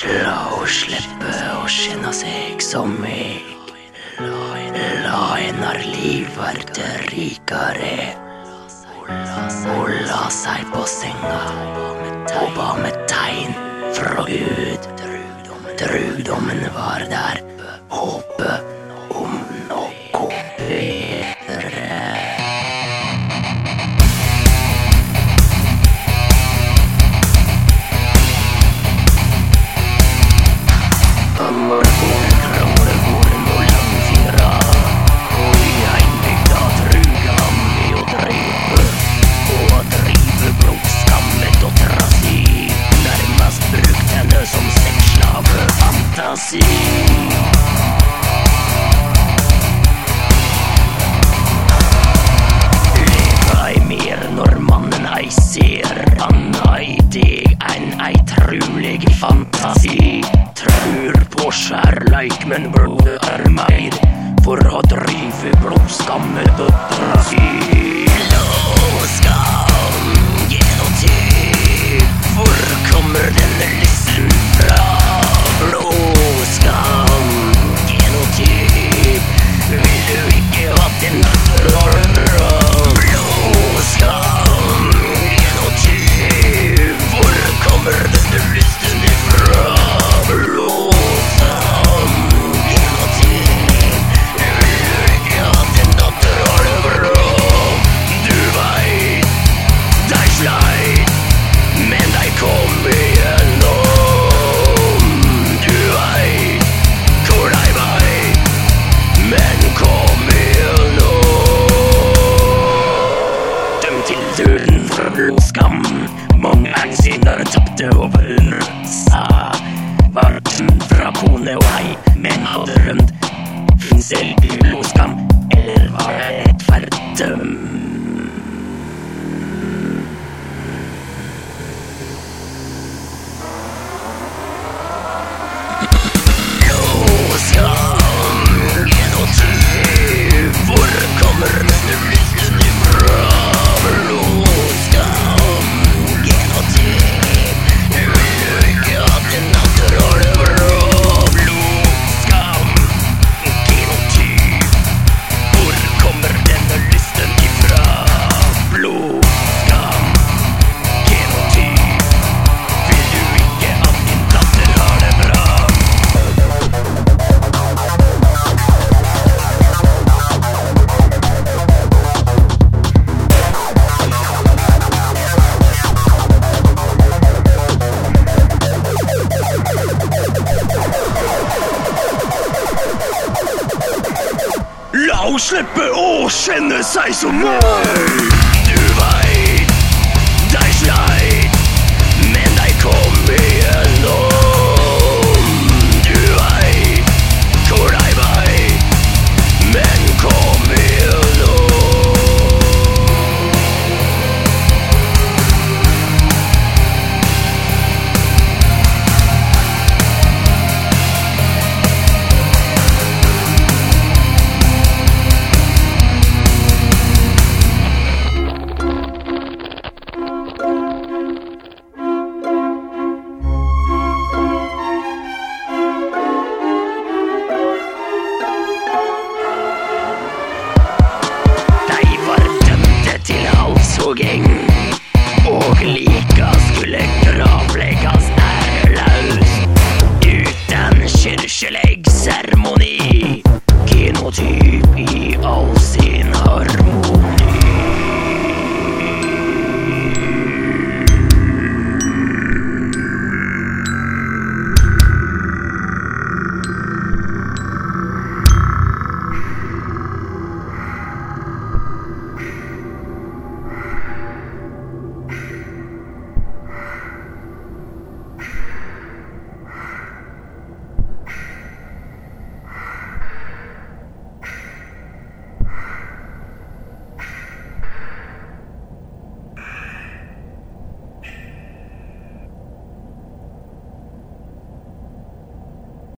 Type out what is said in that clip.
La oss slippe å kjenne seg som meg. La hennar liv verte rikere. Og la seg på senga og ba med tegn fra Gud. Trugdommen var der. Når mannen ei ser han ei deg en ei fantasi. Trur på kjærleik, men blør meir for å drive blodskamme døtra si. Blodskam, genotyp, hvor kommer for Mange ansikter tapte over sa. Var dømt fra kone og ei, men hadde rømt. Selv skam eller var det et Henne slippe å kjenne seg som meg. Gang.